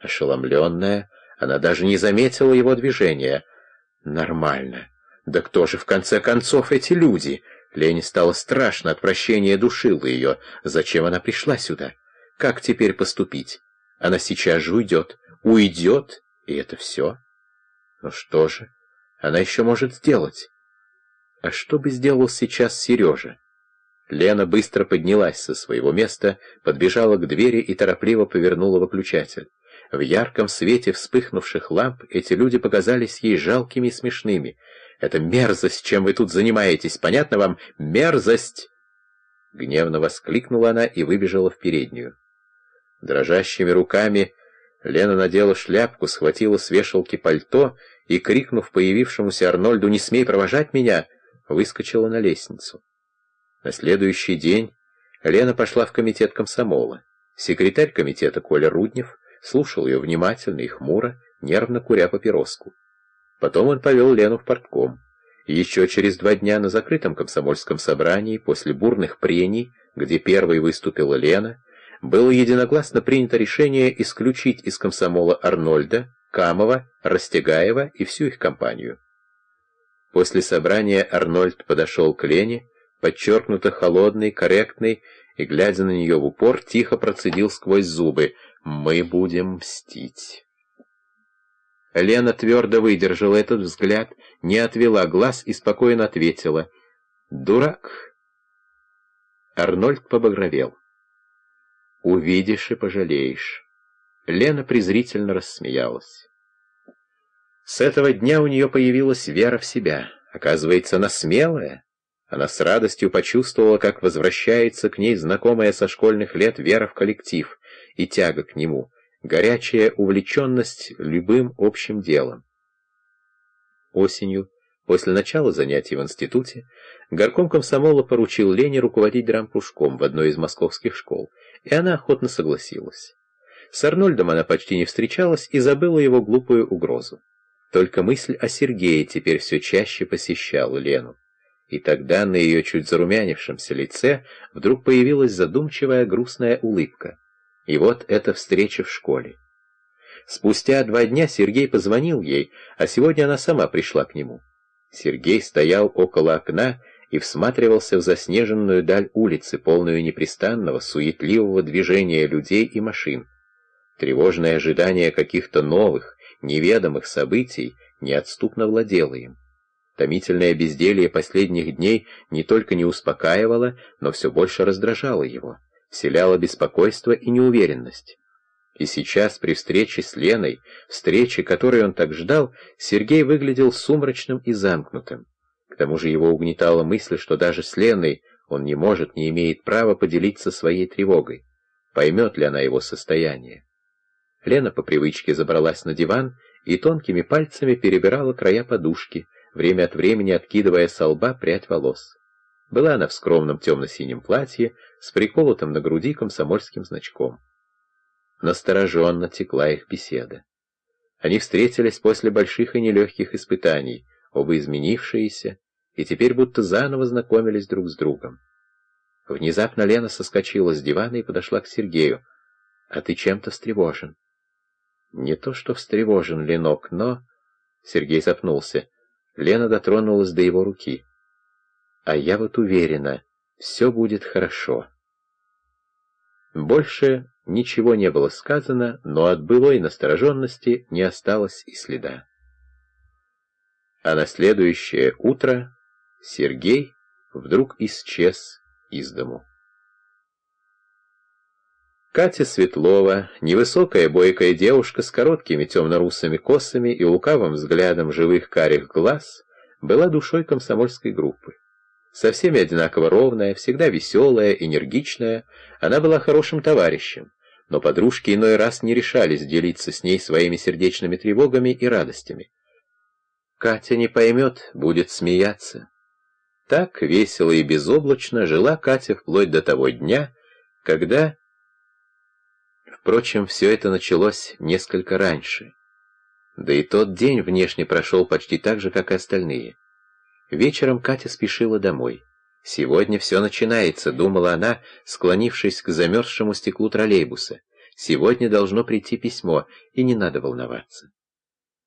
Ошеломленная, она даже не заметила его движения. Нормально. Да кто же в конце концов эти люди? Лене стало страшно, отвращение душило ее. Зачем она пришла сюда? Как теперь поступить? Она сейчас же уйдет. Уйдет, и это все. Ну что же, она еще может сделать. А что бы сделал сейчас Сережа? Лена быстро поднялась со своего места, подбежала к двери и торопливо повернула выключатель. В ярком свете вспыхнувших ламп эти люди показались ей жалкими и смешными. «Это мерзость, чем вы тут занимаетесь, понятно вам? Мерзость!» Гневно воскликнула она и выбежала в переднюю. Дрожащими руками Лена надела шляпку, схватила с вешалки пальто и, крикнув появившемуся Арнольду «Не смей провожать меня!», выскочила на лестницу. На следующий день Лена пошла в комитет комсомола. Секретарь комитета Коля Руднев слушал ее внимательно и хмуро, нервно куря папироску. Потом он повел Лену в портком. Еще через два дня на закрытом комсомольском собрании, после бурных прений, где первой выступила Лена, было единогласно принято решение исключить из комсомола Арнольда, Камова, Растегаева и всю их компанию. После собрания Арнольд подошел к Лене, подчеркнуто холодный, корректный, и, глядя на нее в упор, тихо процедил сквозь зубы «Мы будем мстить». Лена твердо выдержала этот взгляд, не отвела глаз и спокойно ответила «Дурак». Арнольд побагровел. «Увидишь и пожалеешь». Лена презрительно рассмеялась. С этого дня у нее появилась вера в себя. Оказывается, она смелая. Она с радостью почувствовала, как возвращается к ней знакомая со школьных лет вера в коллектив и тяга к нему, горячая увлеченность любым общим делом. Осенью, после начала занятий в институте, горком комсомола поручил Лене руководить дрампушком в одной из московских школ, и она охотно согласилась. С Арнольдом она почти не встречалась и забыла его глупую угрозу. Только мысль о Сергее теперь все чаще посещала Лену. И тогда на ее чуть зарумянившемся лице вдруг появилась задумчивая грустная улыбка. И вот эта встреча в школе. Спустя два дня Сергей позвонил ей, а сегодня она сама пришла к нему. Сергей стоял около окна и всматривался в заснеженную даль улицы, полную непрестанного, суетливого движения людей и машин. Тревожное ожидание каких-то новых, неведомых событий неотступно владело им. Томительное безделье последних дней не только не успокаивало, но все больше раздражало его, вселяло беспокойство и неуверенность. И сейчас, при встрече с Леной, встрече, которой он так ждал, Сергей выглядел сумрачным и замкнутым. К тому же его угнетала мысль, что даже с Леной он не может, не имеет права поделиться своей тревогой. Поймет ли она его состояние? Лена по привычке забралась на диван и тонкими пальцами перебирала края подушки, время от времени откидывая со лба прядь волос. Была она в скромном темно-синем платье с приколотым на груди комсомольским значком. Настороженно текла их беседа. Они встретились после больших и нелегких испытаний, оба изменившиеся, и теперь будто заново знакомились друг с другом. Внезапно Лена соскочила с дивана и подошла к Сергею. «А ты чем-то встревожен?» «Не то что встревожен, Ленок, но...» Сергей запнулся. Лена дотронулась до его руки. «А я вот уверена, все будет хорошо». Больше ничего не было сказано, но от былой настороженности не осталось и следа. А на следующее утро Сергей вдруг исчез из дому. Катя Светлова, невысокая бойкая девушка с короткими темно-русыми косами и лукавым взглядом живых карих глаз, была душой комсомольской группы. Со всеми одинаково ровная, всегда веселая, энергичная, она была хорошим товарищем, но подружки иной раз не решались делиться с ней своими сердечными тревогами и радостями. Катя не поймет, будет смеяться. Так весело и безоблачно жила Катя вплоть до того дня, когда Впрочем, все это началось несколько раньше. Да и тот день внешне прошел почти так же, как и остальные. Вечером Катя спешила домой. «Сегодня все начинается», — думала она, склонившись к замерзшему стеклу троллейбуса. Сегодня должно прийти письмо, и не надо волноваться.